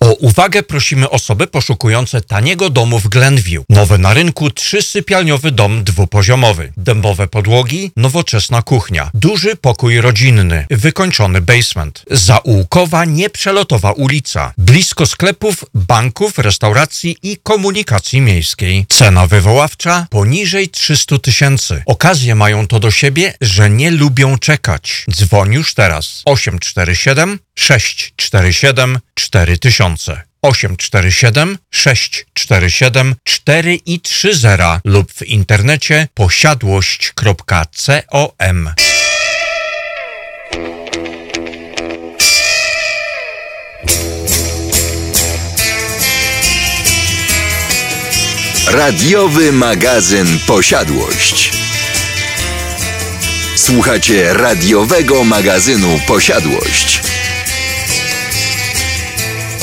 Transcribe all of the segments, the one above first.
O uwagę prosimy osoby poszukujące taniego domu w Glenview. Nowy na rynku trzysypialniowy dom dwupoziomowy. Dębowe podłogi, nowoczesna kuchnia. Duży pokój rodzinny, wykończony basement. Zaułkowa, nieprzelotowa ulica. Blisko sklepów, banków, restauracji i komunikacji miejskiej. Cena wywoławcza poniżej 300 tysięcy. Okazje mają to do siebie, że nie lubią czekać. Dzwoń już teraz. 847 647 4000 847 647 4 i 30 lub w internecie posiadłość.com. Radiowy magazyn Posiadłość. Słuchacie radiowego magazynu Posiadłość.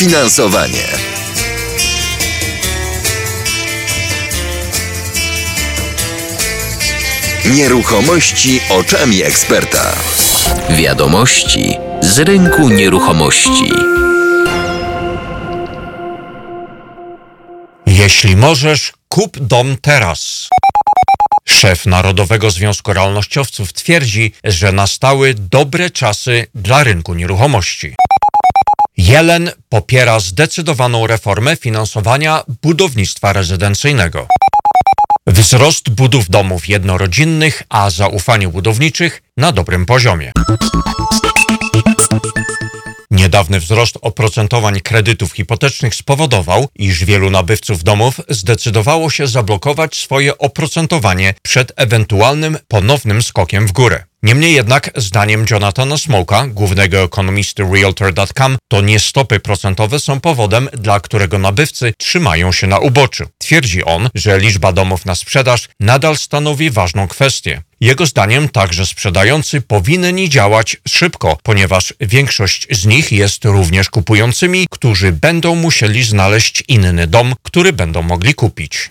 Finansowanie. Nieruchomości oczami eksperta. Wiadomości z rynku nieruchomości. Jeśli możesz, kup dom teraz. Szef Narodowego Związku Realnościowców twierdzi, że nastały dobre czasy dla rynku nieruchomości. Jelen popiera zdecydowaną reformę finansowania budownictwa rezydencyjnego. Wzrost budów domów jednorodzinnych, a zaufanie budowniczych na dobrym poziomie. Niedawny wzrost oprocentowań kredytów hipotecznych spowodował, iż wielu nabywców domów zdecydowało się zablokować swoje oprocentowanie przed ewentualnym ponownym skokiem w górę. Niemniej jednak, zdaniem Jonathana Smoka, głównego ekonomisty Realtor.com, to nie stopy procentowe są powodem, dla którego nabywcy trzymają się na uboczu. Twierdzi on, że liczba domów na sprzedaż nadal stanowi ważną kwestię. Jego zdaniem także sprzedający powinni działać szybko, ponieważ większość z nich jest również kupującymi, którzy będą musieli znaleźć inny dom, który będą mogli kupić.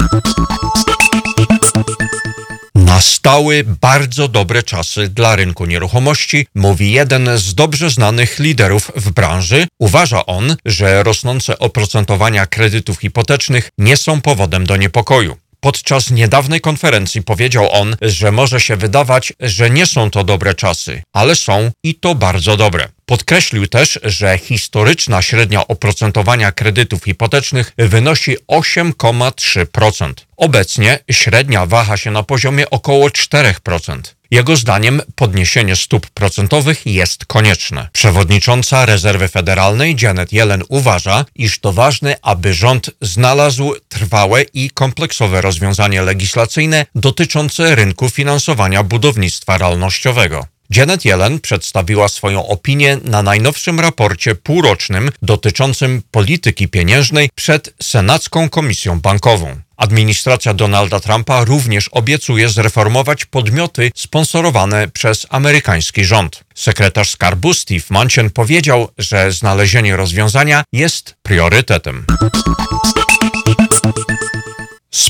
Nastały bardzo dobre czasy dla rynku nieruchomości, mówi jeden z dobrze znanych liderów w branży. Uważa on, że rosnące oprocentowania kredytów hipotecznych nie są powodem do niepokoju. Podczas niedawnej konferencji powiedział on, że może się wydawać, że nie są to dobre czasy, ale są i to bardzo dobre. Podkreślił też, że historyczna średnia oprocentowania kredytów hipotecznych wynosi 8,3%. Obecnie średnia waha się na poziomie około 4%. Jego zdaniem podniesienie stóp procentowych jest konieczne. Przewodnicząca Rezerwy Federalnej Janet Yellen uważa, iż to ważne, aby rząd znalazł trwałe i kompleksowe rozwiązanie legislacyjne dotyczące rynku finansowania budownictwa realnościowego. Janet Yellen przedstawiła swoją opinię na najnowszym raporcie półrocznym dotyczącym polityki pieniężnej przed Senacką Komisją Bankową. Administracja Donalda Trumpa również obiecuje zreformować podmioty sponsorowane przez amerykański rząd. Sekretarz skarbu Steve Manchin powiedział, że znalezienie rozwiązania jest priorytetem.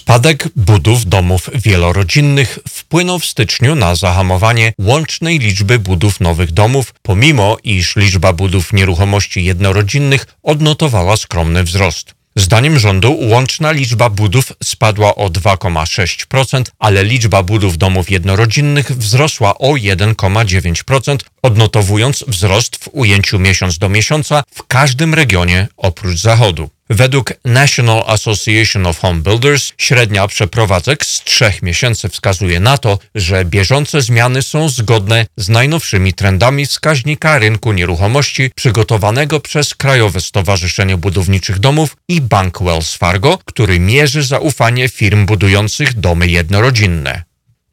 Spadek budów domów wielorodzinnych wpłynął w styczniu na zahamowanie łącznej liczby budów nowych domów, pomimo iż liczba budów nieruchomości jednorodzinnych odnotowała skromny wzrost. Zdaniem rządu łączna liczba budów spadła o 2,6%, ale liczba budów domów jednorodzinnych wzrosła o 1,9%, odnotowując wzrost w ujęciu miesiąc do miesiąca w każdym regionie oprócz zachodu. Według National Association of Home Builders średnia przeprowadzek z trzech miesięcy wskazuje na to, że bieżące zmiany są zgodne z najnowszymi trendami wskaźnika rynku nieruchomości przygotowanego przez Krajowe Stowarzyszenie Budowniczych Domów i Bank Wells Fargo, który mierzy zaufanie firm budujących domy jednorodzinne.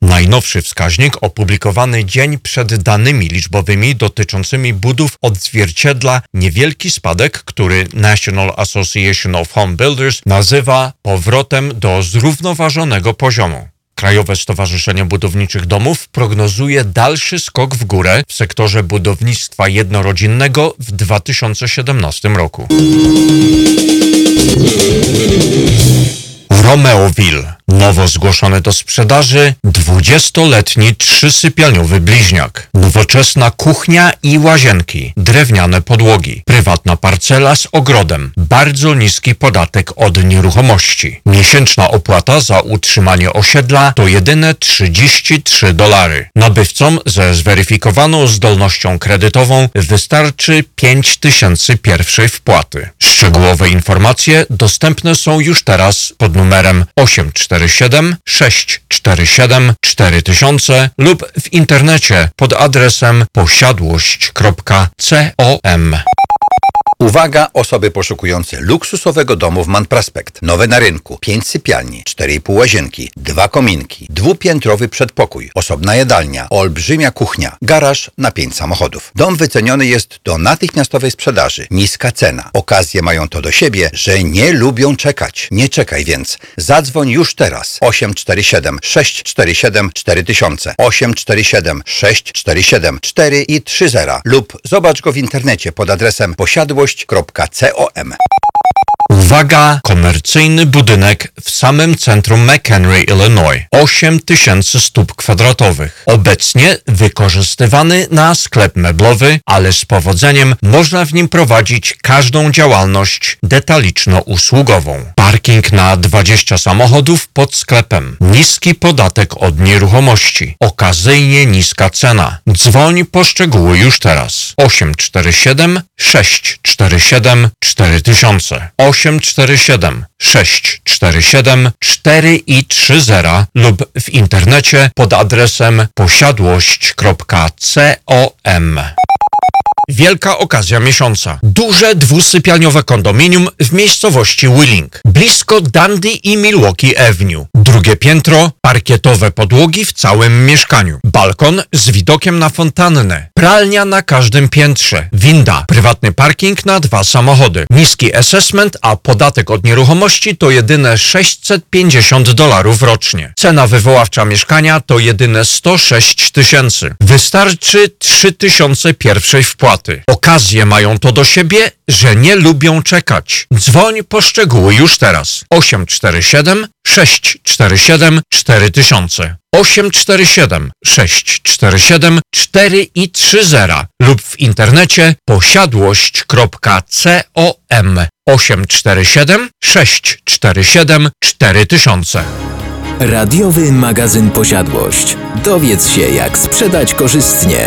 Najnowszy wskaźnik opublikowany dzień przed danymi liczbowymi dotyczącymi budów odzwierciedla niewielki spadek, który National Association of Home Builders nazywa powrotem do zrównoważonego poziomu. Krajowe Stowarzyszenie Budowniczych Domów prognozuje dalszy skok w górę w sektorze budownictwa jednorodzinnego w 2017 roku. Romeoville. Nowo zgłoszony do sprzedaży 20-letni trzysypialniowy bliźniak. Nowoczesna kuchnia i łazienki. Drewniane podłogi. Prywatna parcela z ogrodem. Bardzo niski podatek od nieruchomości. Miesięczna opłata za utrzymanie osiedla to jedyne 33 dolary. Nabywcom ze zweryfikowaną zdolnością kredytową wystarczy 5 tysięcy pierwszej wpłaty. Szczegółowe informacje dostępne są już teraz pod numerem 847 647 4000 lub w internecie pod adresem posiadłość.com. Uwaga, osoby poszukujące luksusowego domu w Man Prospekt. Nowe na rynku. 5 sypialni, 4,5 łazienki, dwa kominki, dwupiętrowy przedpokój, osobna jadalnia, olbrzymia kuchnia, garaż na 5 samochodów. Dom wyceniony jest do natychmiastowej sprzedaży. Niska cena. Okazje mają to do siebie, że nie lubią czekać. Nie czekaj więc. Zadzwoń już teraz. 847 647 4000 847 647 4 i 30 lub zobacz go w internecie pod adresem posiadłość miłość.com. Uwaga! Komercyjny budynek w samym centrum McHenry, Illinois. 8 tysięcy stóp kwadratowych. Obecnie wykorzystywany na sklep meblowy, ale z powodzeniem można w nim prowadzić każdą działalność detaliczno-usługową. Parking na 20 samochodów pod sklepem. Niski podatek od nieruchomości. Okazyjnie niska cena. Dzwoń po szczegóły już teraz. 847 647 4000 847 647 4 i 30 lub w internecie pod adresem posiadłość.com. Wielka okazja miesiąca. Duże dwusypialniowe kondominium w miejscowości Willing, blisko Dundee i Milwaukee Avenue. Drugie piętro, parkietowe podłogi w całym mieszkaniu. Balkon z widokiem na fontannę. Pralnia na każdym piętrze. Winda. Prywatny parking na dwa samochody. Niski assessment, a podatek od nieruchomości to jedyne 650 dolarów rocznie. Cena wywoławcza mieszkania to jedyne 106 tysięcy. Wystarczy 3000 pierwszej wpłaty. Okazje mają to do siebie, że nie lubią czekać. Dzwoń po szczegóły już teraz. 847 647 4000 847 647 4 i 30 lub w internecie posiadłość.com 847 647 4000 Radiowy magazyn Posiadłość. Dowiedz się, jak sprzedać korzystnie.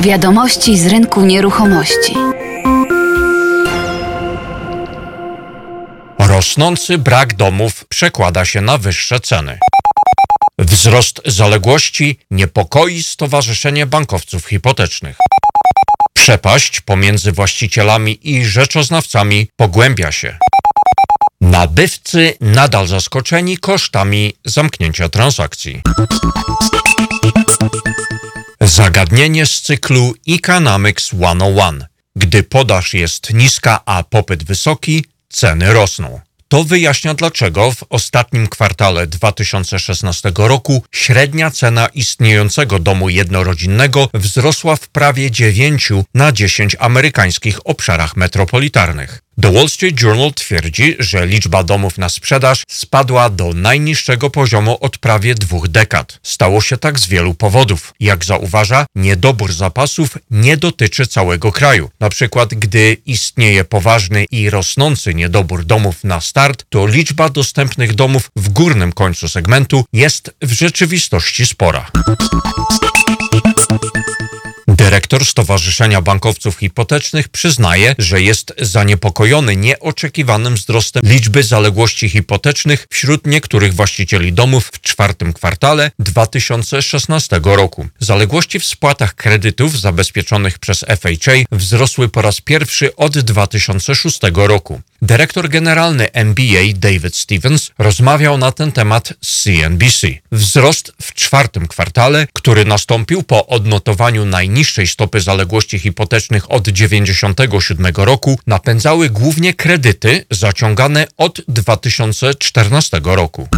Wiadomości z rynku nieruchomości. Rosnący brak domów przekłada się na wyższe ceny. Wzrost zaległości niepokoi Stowarzyszenie Bankowców Hipotecznych. Przepaść pomiędzy właścicielami i rzeczoznawcami pogłębia się. Nabywcy nadal zaskoczeni kosztami zamknięcia transakcji. Zagadnienie z cyklu Economics 101. Gdy podaż jest niska, a popyt wysoki, ceny rosną. To wyjaśnia dlaczego w ostatnim kwartale 2016 roku średnia cena istniejącego domu jednorodzinnego wzrosła w prawie 9 na 10 amerykańskich obszarach metropolitarnych. The Wall Street Journal twierdzi, że liczba domów na sprzedaż spadła do najniższego poziomu od prawie dwóch dekad. Stało się tak z wielu powodów. Jak zauważa, niedobór zapasów nie dotyczy całego kraju. Na przykład, gdy istnieje poważny i rosnący niedobór domów na start, to liczba dostępnych domów w górnym końcu segmentu jest w rzeczywistości spora. Dyrektor Stowarzyszenia Bankowców Hipotecznych przyznaje, że jest zaniepokojony nieoczekiwanym wzrostem liczby zaległości hipotecznych wśród niektórych właścicieli domów w czwartym kwartale 2016 roku. Zaległości w spłatach kredytów zabezpieczonych przez FHA wzrosły po raz pierwszy od 2006 roku. Dyrektor generalny NBA David Stevens rozmawiał na ten temat z CNBC. Wzrost w czwartym kwartale, który nastąpił po odnotowaniu najniższej stopy zaległości hipotecznych od 1997 roku, napędzały głównie kredyty zaciągane od 2014 roku.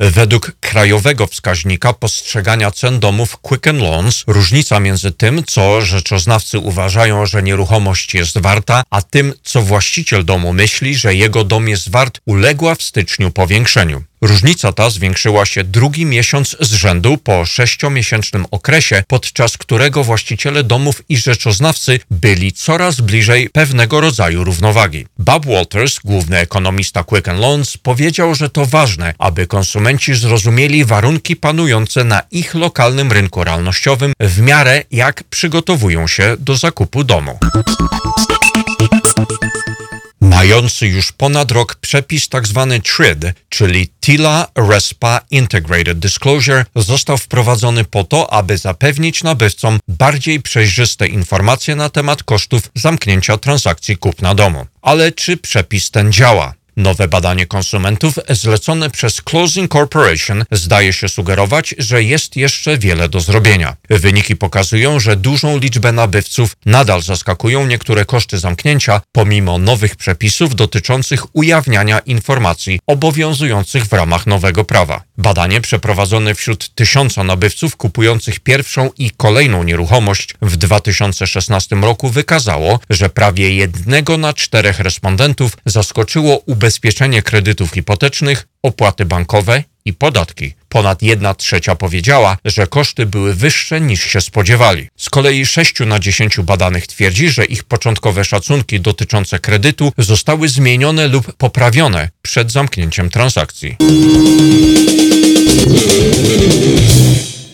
Według krajowego wskaźnika postrzegania cen domów Quicken Loans różnica między tym, co rzeczoznawcy uważają, że nieruchomość jest warta, a tym, co właściciel domu myśli, że jego dom jest wart, uległa w styczniu powiększeniu. Różnica ta zwiększyła się drugi miesiąc z rzędu po sześciomiesięcznym okresie, podczas którego właściciele domów i rzeczoznawcy byli coraz bliżej pewnego rodzaju równowagi. Bob Walters, główny ekonomista Quicken Loans, powiedział, że to ważne, aby konsumenci zrozumieli warunki panujące na ich lokalnym rynku realnościowym w miarę jak przygotowują się do zakupu domu. Mający już ponad rok przepis tzw. Tak TRID, czyli TILA RESPA Integrated Disclosure, został wprowadzony po to, aby zapewnić nabywcom bardziej przejrzyste informacje na temat kosztów zamknięcia transakcji kupna domu. Ale czy przepis ten działa? Nowe badanie konsumentów zlecone przez Closing Corporation zdaje się sugerować, że jest jeszcze wiele do zrobienia. Wyniki pokazują, że dużą liczbę nabywców nadal zaskakują niektóre koszty zamknięcia, pomimo nowych przepisów dotyczących ujawniania informacji obowiązujących w ramach nowego prawa. Badanie przeprowadzone wśród tysiąca nabywców kupujących pierwszą i kolejną nieruchomość w 2016 roku wykazało, że prawie jednego na czterech respondentów zaskoczyło ubezpieczenie kredytów hipotecznych, opłaty bankowe i podatki. Ponad jedna trzecia powiedziała, że koszty były wyższe niż się spodziewali. Z kolei 6 na 10 badanych twierdzi, że ich początkowe szacunki dotyczące kredytu zostały zmienione lub poprawione przed zamknięciem transakcji.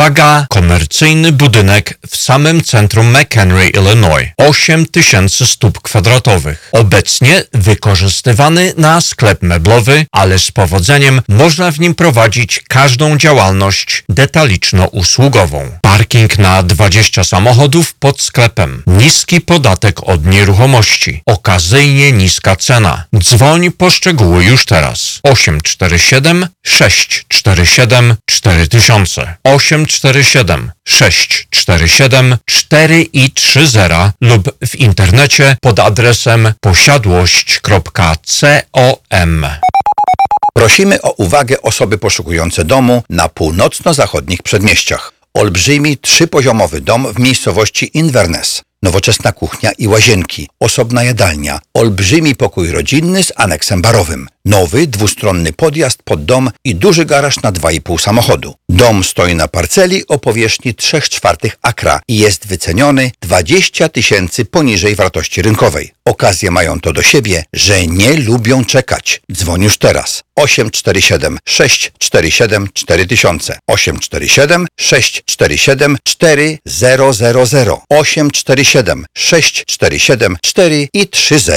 Uwaga, komercyjny budynek w samym centrum McHenry, Illinois. 8 tysięcy stóp kwadratowych. Obecnie wykorzystywany na sklep meblowy, ale z powodzeniem można w nim prowadzić każdą działalność detaliczno-usługową. Parking na 20 samochodów pod sklepem. Niski podatek od nieruchomości. Okazyjnie niska cena. Dzwoń po szczegóły już teraz. 847 647 4000 847 647 4 i 30 lub w internecie pod adresem posiadłość.com. Prosimy o uwagę osoby poszukujące domu na północno-zachodnich przedmieściach. Olbrzymi trzypoziomowy dom w miejscowości Inverness. Nowoczesna kuchnia i łazienki, osobna jadalnia, olbrzymi pokój rodzinny z aneksem barowym, nowy dwustronny podjazd pod dom i duży garaż na 2,5 samochodu. Dom stoi na parceli o powierzchni 3 czwartych akra i jest wyceniony 20 tysięcy poniżej wartości rynkowej. Okazje mają to do siebie, że nie lubią czekać. Dzwoń już teraz. 847 647 4000 847 647 4000 847 647 4 i 30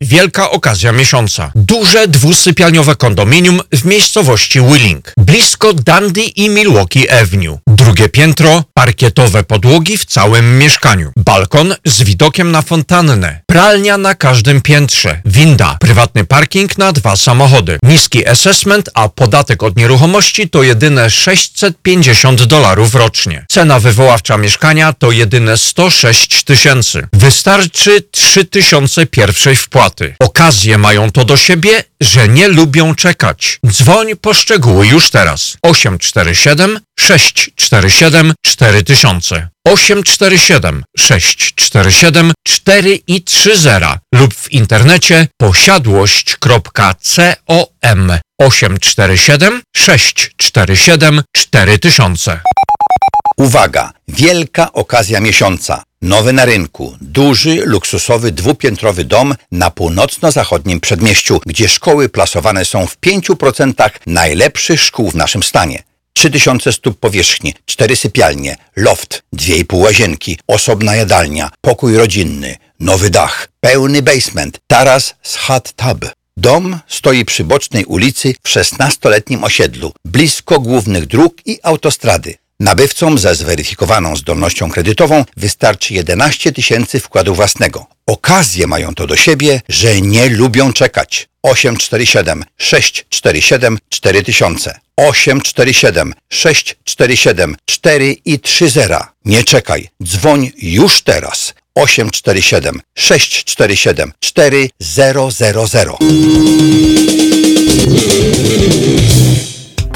Wielka okazja miesiąca. Duże dwusypialniowe kondominium w miejscowości Willing, blisko Dundee i Milwaukee Avenue. Drugie piętro, parkietowe podłogi w całym mieszkaniu. Balkon z widokiem na fontannę. Pralnia na każdym piętrze. Winda. Prywatny parking na dwa samochody. Niski assessment, a podatek od nieruchomości to jedyne 650 dolarów rocznie. Cena wywoławcza mieszkania to jedyne 106 tysięcy. Wystarczy 3 tysiące pierwszej wpłaty. Okazje mają to do siebie, że nie lubią czekać. Dzwoń po szczegóły już teraz. 847 647 4000 847 647 4 i 30 lub w internecie posiadłość.com 847 647 4000 Uwaga! Wielka okazja miesiąca. Nowy na rynku, duży, luksusowy, dwupiętrowy dom na północno-zachodnim przedmieściu, gdzie szkoły plasowane są w 5% najlepszych szkół w naszym stanie. 3000 stóp powierzchni, 4 sypialnie, loft, 2,5 łazienki, osobna jadalnia, pokój rodzinny, nowy dach, pełny basement, taras z hot tub. Dom stoi przy bocznej ulicy w 16-letnim osiedlu, blisko głównych dróg i autostrady. Nabywcom ze zweryfikowaną zdolnością kredytową wystarczy 11 tysięcy wkładu własnego. Okazje mają to do siebie, że nie lubią czekać. 847 647 4000 847 647 4 i 30. Nie czekaj, dzwoń już teraz. 847 647 4000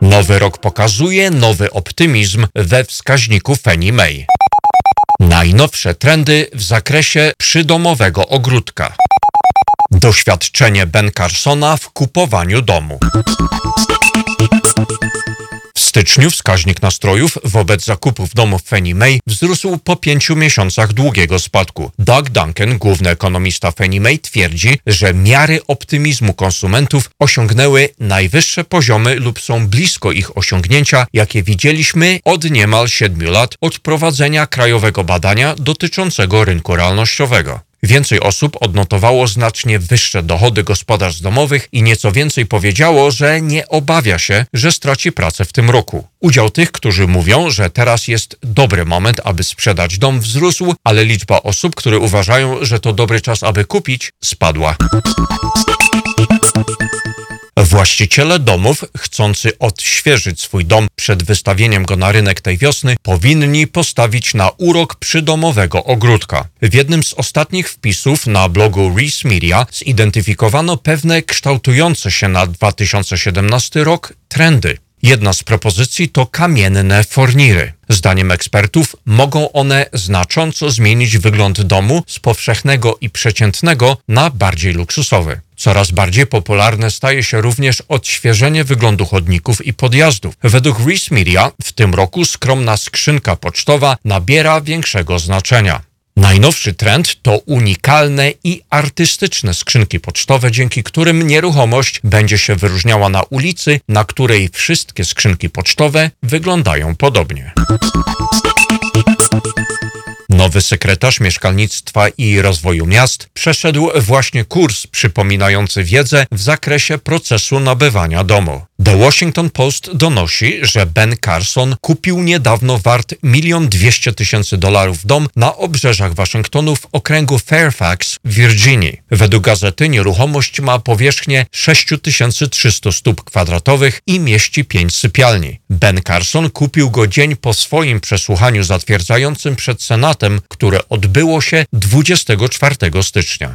Nowy rok pokazuje nowy optymizm we wskaźniku Fannie Mae. Najnowsze trendy w zakresie przydomowego ogródka. Doświadczenie Ben Carsona w kupowaniu domu. Styczniu wskaźnik nastrojów wobec zakupów domów Fannie Mae wzrósł po pięciu miesiącach długiego spadku. Doug Duncan, główny ekonomista Fannie Mae, twierdzi, że miary optymizmu konsumentów osiągnęły najwyższe poziomy lub są blisko ich osiągnięcia, jakie widzieliśmy od niemal siedmiu lat od prowadzenia krajowego badania dotyczącego rynku realnościowego. Więcej osób odnotowało znacznie wyższe dochody gospodarstw domowych i nieco więcej powiedziało, że nie obawia się, że straci pracę w tym roku. Udział tych, którzy mówią, że teraz jest dobry moment, aby sprzedać dom, wzrósł, ale liczba osób, które uważają, że to dobry czas, aby kupić, spadła. Właściciele domów, chcący odświeżyć swój dom przed wystawieniem go na rynek tej wiosny, powinni postawić na urok przydomowego ogródka. W jednym z ostatnich wpisów na blogu Reese Media zidentyfikowano pewne kształtujące się na 2017 rok trendy. Jedna z propozycji to kamienne forniry. Zdaniem ekspertów mogą one znacząco zmienić wygląd domu z powszechnego i przeciętnego na bardziej luksusowy. Coraz bardziej popularne staje się również odświeżenie wyglądu chodników i podjazdów. Według Reese Media w tym roku skromna skrzynka pocztowa nabiera większego znaczenia. Najnowszy trend to unikalne i artystyczne skrzynki pocztowe, dzięki którym nieruchomość będzie się wyróżniała na ulicy, na której wszystkie skrzynki pocztowe wyglądają podobnie. Nowy sekretarz mieszkalnictwa i rozwoju miast przeszedł właśnie kurs przypominający wiedzę w zakresie procesu nabywania domu. The Washington Post donosi, że Ben Carson kupił niedawno wart milion dwieście tysięcy dolarów dom na obrzeżach Waszyngtonu w okręgu Fairfax w Virginii. Według gazety nieruchomość ma powierzchnię 6300 stóp kwadratowych i mieści pięć sypialni. Ben Carson kupił go dzień po swoim przesłuchaniu zatwierdzającym przed Senatem, które odbyło się 24 stycznia.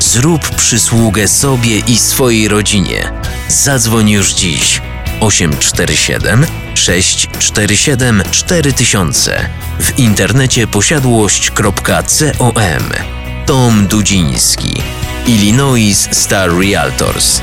Zrób przysługę sobie i swojej rodzinie. Zadzwoń już dziś. 847 647 4000 w internecie posiadłość.com Tom Dudziński. Illinois Star Realtors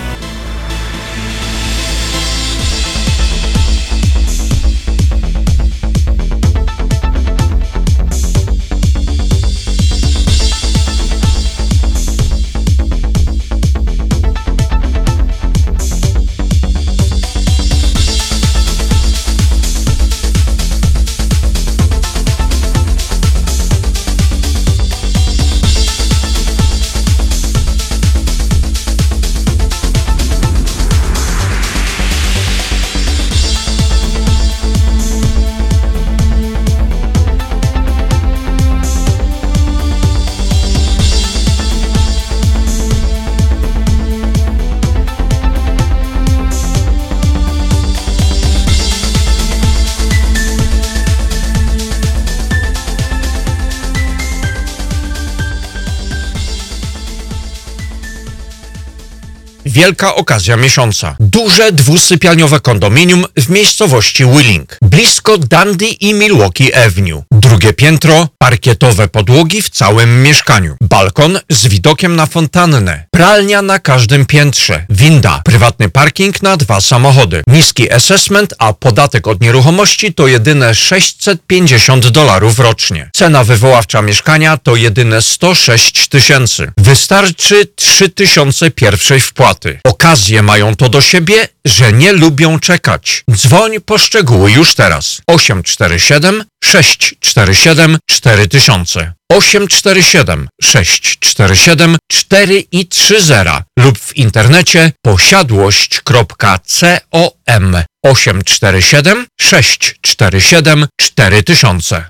Wielka okazja miesiąca. Duże dwusypialniowe kondominium w miejscowości Willing, blisko Dundee i Milwaukee Avenue. Drugie piętro, parkietowe podłogi w całym mieszkaniu. Balkon z widokiem na fontannę. Pralnia na każdym piętrze. Winda. Prywatny parking na dwa samochody. Niski assessment, a podatek od nieruchomości to jedyne 650 dolarów rocznie. Cena wywoławcza mieszkania to jedyne 106 tysięcy. Wystarczy 3000 pierwszej wpłaty. Okazje mają to do siebie, że nie lubią czekać. Dzwoń po szczegóły już teraz. 847 647 4000 847 647 4 i 30 lub w internecie posiadłość.com 847 647 4000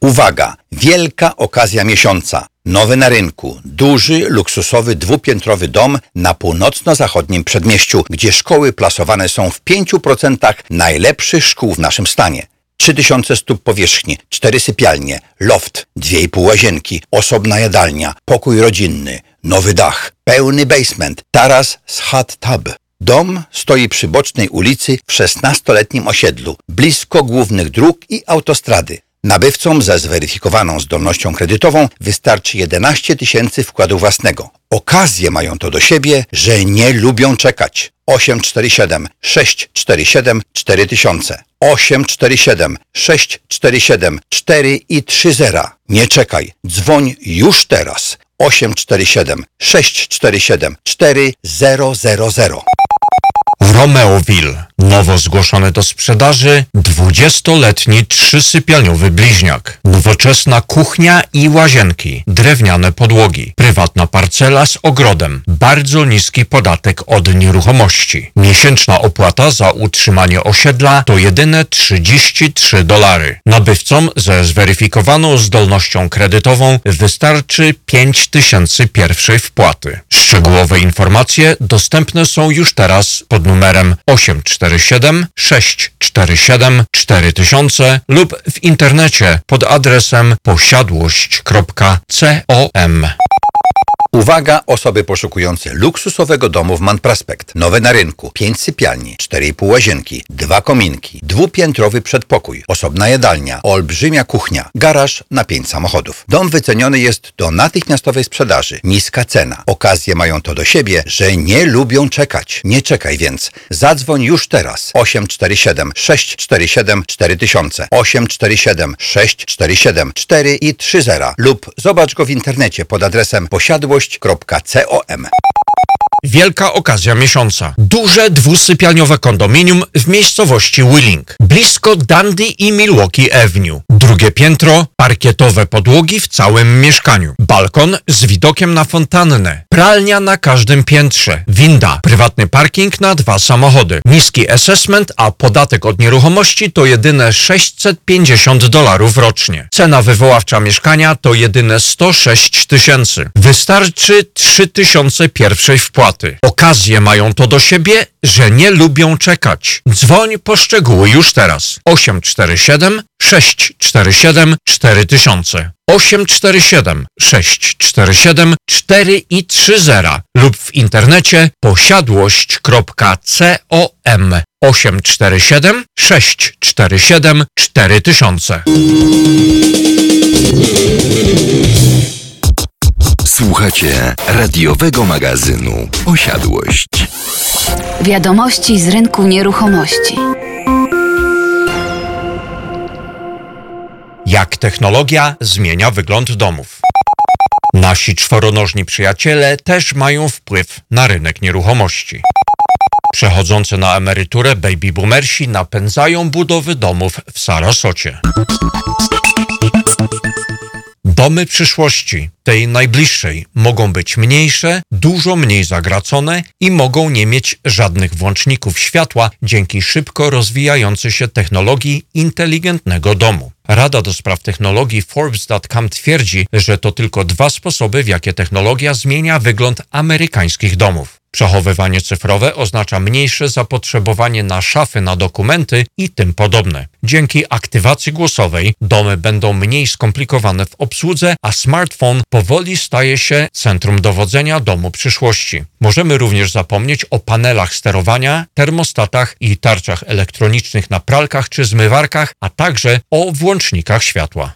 Uwaga! Wielka okazja miesiąca. Nowy na rynku. Duży, luksusowy, dwupiętrowy dom na północno-zachodnim przedmieściu, gdzie szkoły plasowane są w 5% najlepszych szkół w naszym stanie. 3000 stóp powierzchni, 4 sypialnie, loft, 2,5 łazienki, osobna jadalnia, pokój rodzinny, nowy dach, pełny basement, taras z hot tub. Dom stoi przy bocznej ulicy w 16-letnim osiedlu, blisko głównych dróg i autostrady. Nabywcom ze zweryfikowaną zdolnością kredytową wystarczy 11 tysięcy wkładu własnego. Okazje mają to do siebie, że nie lubią czekać. 847 647 4000 847 647 4 i 30. Nie czekaj, dzwoń już teraz. 847 647 4000 Romeoville Nowo zgłoszony do sprzedaży 20-letni trzysypialniowy bliźniak. Nowoczesna kuchnia i łazienki, drewniane podłogi, prywatna parcela z ogrodem, bardzo niski podatek od nieruchomości. Miesięczna opłata za utrzymanie osiedla to jedyne 33 dolary. Nabywcom ze zweryfikowaną zdolnością kredytową wystarczy 5 tysięcy pierwszej wpłaty. Szczegółowe informacje dostępne są już teraz pod numerem 847 647 4000 lub w internecie pod adresem posiadłość.com. Uwaga, osoby poszukujące luksusowego domu w Man Prospect. Nowe na rynku. 5 sypialni, 4,5 łazienki, dwa kominki, dwupiętrowy przedpokój, osobna jadalnia, olbrzymia kuchnia, garaż na 5 samochodów. Dom wyceniony jest do natychmiastowej sprzedaży. Niska cena. Okazje mają to do siebie, że nie lubią czekać. Nie czekaj więc. Zadzwoń już teraz. 847 647 4000 847 647 4 i 30 lub zobacz go w internecie pod adresem posiadłość Wielka okazja miesiąca. Duże dwusypialniowe kondominium w miejscowości Willing, blisko Dundee i Milwaukee Avenue. Drugie piętro, parkietowe podłogi w całym mieszkaniu. Balkon z widokiem na fontannę. Pralnia na każdym piętrze. Winda. Prywatny parking na dwa samochody. Niski assessment, a podatek od nieruchomości to jedyne 650 dolarów rocznie. Cena wywoławcza mieszkania to jedyne 106 tysięcy. Wystarczy 3 tysiące pierwszej wpłaty. Okazje mają to do siebie, że nie lubią czekać. Dzwoń po szczegóły już teraz. 847 647 4000 847 647 4 i 30 lub w internecie posiadłość.com 847 647 4000 Słuchacie radiowego magazynu Osiadłość. Wiadomości z rynku nieruchomości. Jak technologia zmienia wygląd domów. Nasi czworonożni przyjaciele też mają wpływ na rynek nieruchomości. Przechodzący na emeryturę baby boomersi napędzają budowy domów w Sarasocie. Domy przyszłości, tej najbliższej, mogą być mniejsze, dużo mniej zagracone i mogą nie mieć żadnych włączników światła dzięki szybko rozwijającej się technologii inteligentnego domu. Rada do spraw technologii Forbes.com twierdzi, że to tylko dwa sposoby, w jakie technologia zmienia wygląd amerykańskich domów. Przechowywanie cyfrowe oznacza mniejsze zapotrzebowanie na szafy na dokumenty i tym podobne. Dzięki aktywacji głosowej domy będą mniej skomplikowane w obsłudze, a smartfon powoli staje się centrum dowodzenia domu przyszłości. Możemy również zapomnieć o panelach sterowania, termostatach i tarczach elektronicznych na pralkach czy zmywarkach, a także o włącznikach światła.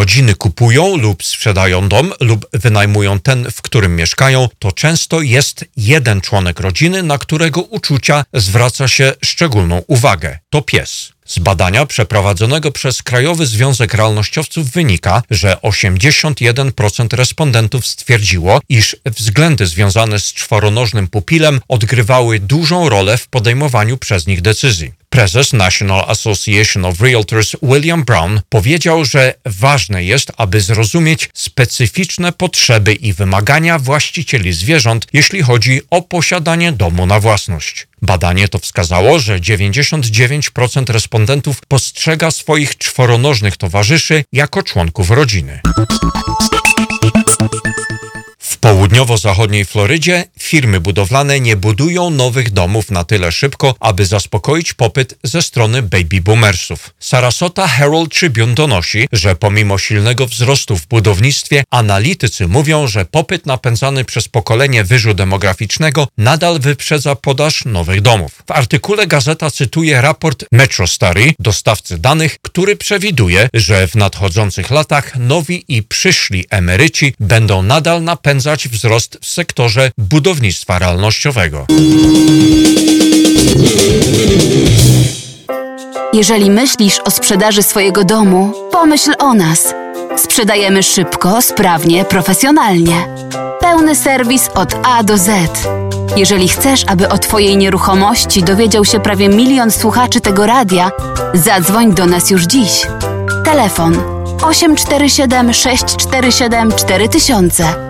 Rodziny kupują lub sprzedają dom lub wynajmują ten, w którym mieszkają, to często jest jeden członek rodziny, na którego uczucia zwraca się szczególną uwagę. To pies. Z badania przeprowadzonego przez Krajowy Związek Realnościowców wynika, że 81% respondentów stwierdziło, iż względy związane z czworonożnym pupilem odgrywały dużą rolę w podejmowaniu przez nich decyzji. Prezes National Association of Realtors William Brown powiedział, że ważne jest, aby zrozumieć specyficzne potrzeby i wymagania właścicieli zwierząt, jeśli chodzi o posiadanie domu na własność. Badanie to wskazało, że 99% respondentów postrzega swoich czworonożnych towarzyszy jako członków rodziny. Południowo-zachodniej Florydzie firmy budowlane nie budują nowych domów na tyle szybko, aby zaspokoić popyt ze strony baby boomersów. Sarasota Herald Tribune donosi, że pomimo silnego wzrostu w budownictwie, analitycy mówią, że popyt napędzany przez pokolenie wyżu demograficznego nadal wyprzedza podaż nowych domów. W artykule gazeta cytuje raport MetroStary, dostawcy danych, który przewiduje, że w nadchodzących latach nowi i przyszli emeryci będą nadal napędzać wzrost w sektorze budownictwa realnościowego. Jeżeli myślisz o sprzedaży swojego domu, pomyśl o nas. Sprzedajemy szybko, sprawnie, profesjonalnie. Pełny serwis od A do Z. Jeżeli chcesz, aby o Twojej nieruchomości dowiedział się prawie milion słuchaczy tego radia, zadzwoń do nas już dziś. Telefon 847 647 4000.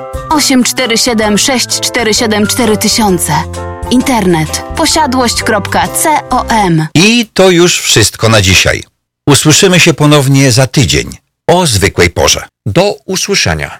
847 647 4000. Internet posiadłość.com I to już wszystko na dzisiaj. Usłyszymy się ponownie za tydzień o zwykłej porze. Do usłyszenia.